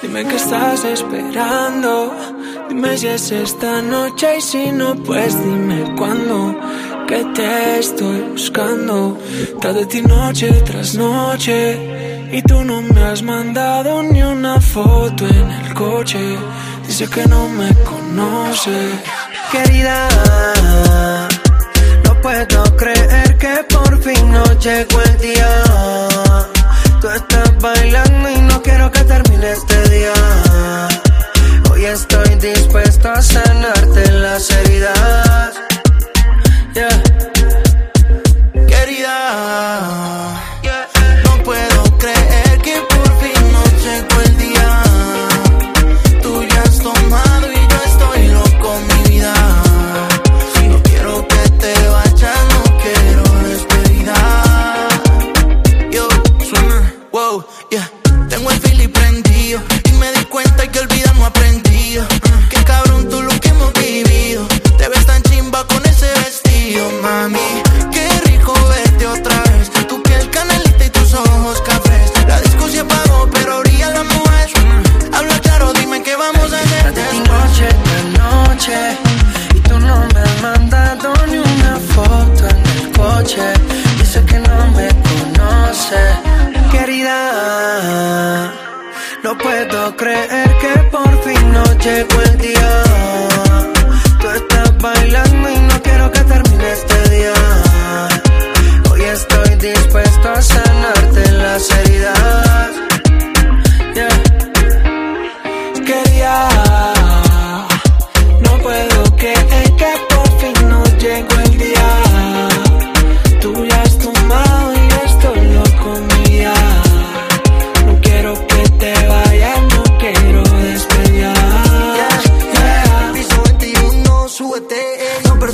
Dime qué estás esperando. Dime si es esta noche y si no, pues dime cuándo. Que te estoy buscando. Tras de ti noche tras noche. Y tú no me has mandado ni una foto en el coche. Dice que no me conoce. Querida, no puedo creer que por fin no llegó el día. Tú estás bailando dispuesto a sanarte las heridas. No puedo creer que por fin no llegó el día. Tú estás bailando y no quiero que termine este día. Hoy estoy dispuesto a sanarte las heridas.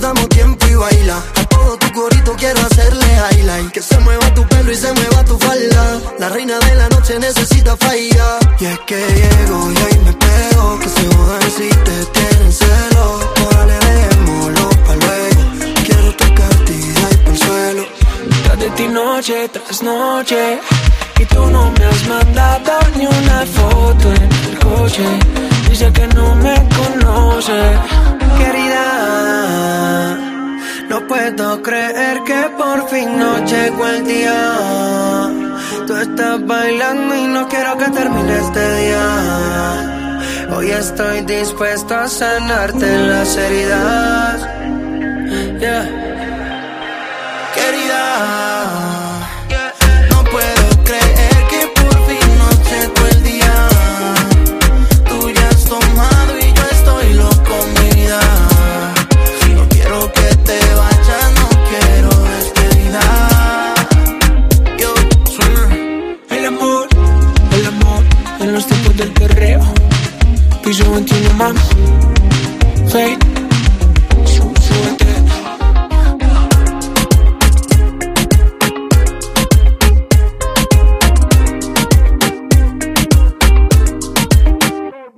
Perdamos tiempo y baila. A todo tu corito quiero hacerle highlight. Que se mueva tu pelo y se mueva tu falda. La reina de la noche necesita falla. Y es que llego y ahí me pego. Que se jodan si te tienen celo. Órale, dejémoslo pa' luego. Quiero tocarte y darte el suelo. Tras de ti noche tras noche Y tú no me has mandado ni una foto en el coche Dice que no me conoce puedo creer que por fin no llegó el día. Tú estás bailando y no quiero que termine este día. Hoy estoy dispuesto a sanarte las heridas. Yeah. Querida, bijou en tien man. Play